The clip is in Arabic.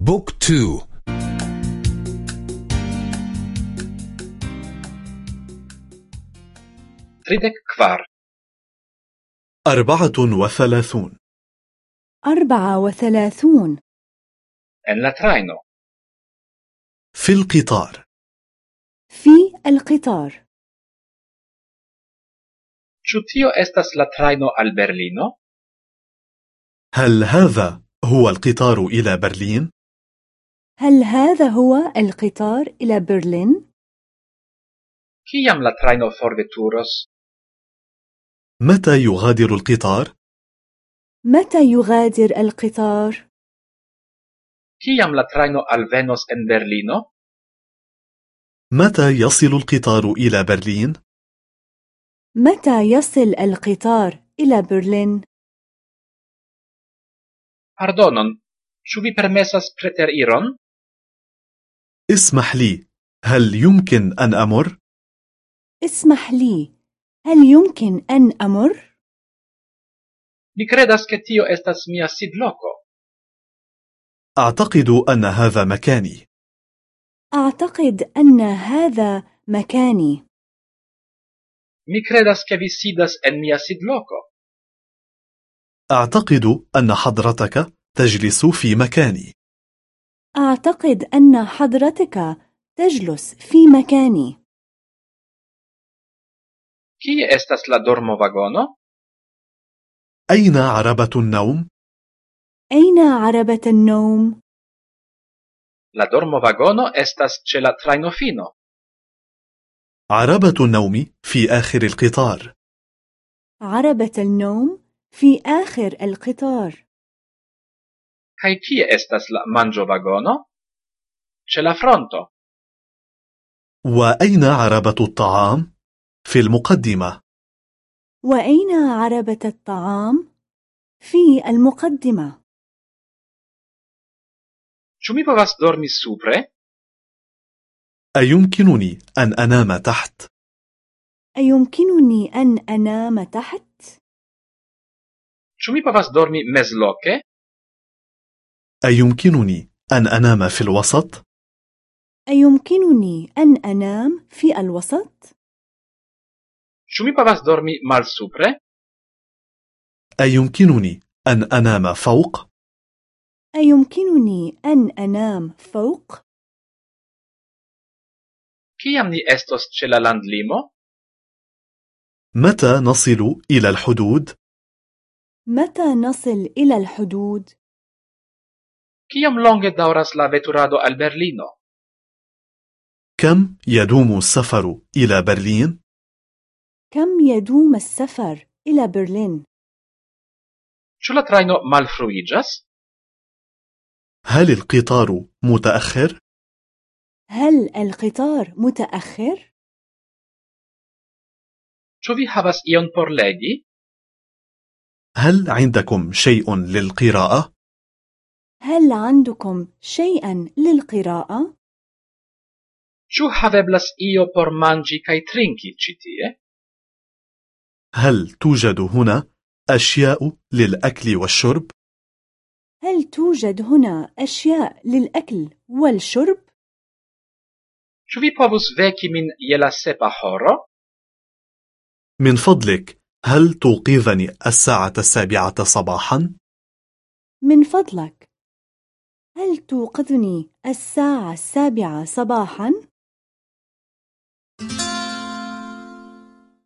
book two. Tridek kvar. أربعة وثلاثون. أربعة وثلاثون. En la trajno. في القطار. في القطار. Ĉu tiu estas la trajno al Berlino? هل هذا هو القطار إلى برلين؟ هل هذا هو القطار إلى برلين؟ Kiam la trajno forveturos? متى يغادر القطار؟ متى يغادر القطار؟ Kiam la trajno alvenos en Berlino? متى يصل القطار إلى برلين؟ متى يصل القطار إلى برلين؟ Pardonon, ĉu vi permesas preteriron? اسمح لي هل يمكن أن أمر؟ اسمح لي هل يمكن أن أمر؟ Mi kredas ke tio estas mia sidloko. أعتقد أن هذا مكاني أعتقد أن هذا مكاني Mi kredas ke vi sidas en mia sidloko. أعتقد أن حضرتك تجلس في مكاني أعتقد أن حضرتك تجلس في مكاني Kie estas la dormovagono? أين عربة النوم؟ أين عربة النوم؟ La dormovagono estas ĉe la trajnofino. عربة النوم في آخر القطار عربة النوم في آخر القطار Kaj kie estas la manĝovagono? Ĉe la fronto. وأين عربة الطعام؟ في المقدمة وأين عربة الطعام؟ في المقدمة Ĉu mi povas dormi supre? أيمكنني أن أنام تحت؟ أيمكنني أن أنام تحت؟ Ĉu mi povas dormi mezloke? أيمكنني أن أنام في الوسط؟ أيمكنني أن أنام في الوسط؟ Ĉu mi povas dormi malsupre? أيمكنني أن أنام فوق؟ أيمكنني أن أنام فوق؟ Kiam ni estos ĉe la landlimo? متى نصل إلى الحدود؟ متى نصل إلى الحدود؟ Kiom longe daŭras la veturado al Berlino? كم يدوم السفر إلى برلين؟ كم يدوم السفر إلى برلين؟ Ĉu la trajno malfruiĝas? هل القطار متأخر؟ هل القطار متأخر؟ Ĉu vi havas ion por legi? هل عندكم شيء للقراءة؟ هل عندكم شيئا للقراءة؟ Ĉu haveblas io por manĝi kaj trinki ĉi tie? هل توجد هنا أشياء للأكل والشرب؟ هل توجد هنا أشياء للأكل والشرب؟ Ĉu vi povus veki min je la sepa horo? من فضلك هل توقظني الساعة السابعة صباحا؟ من فضلك هل توقظني الساعة السابعة صباحا؟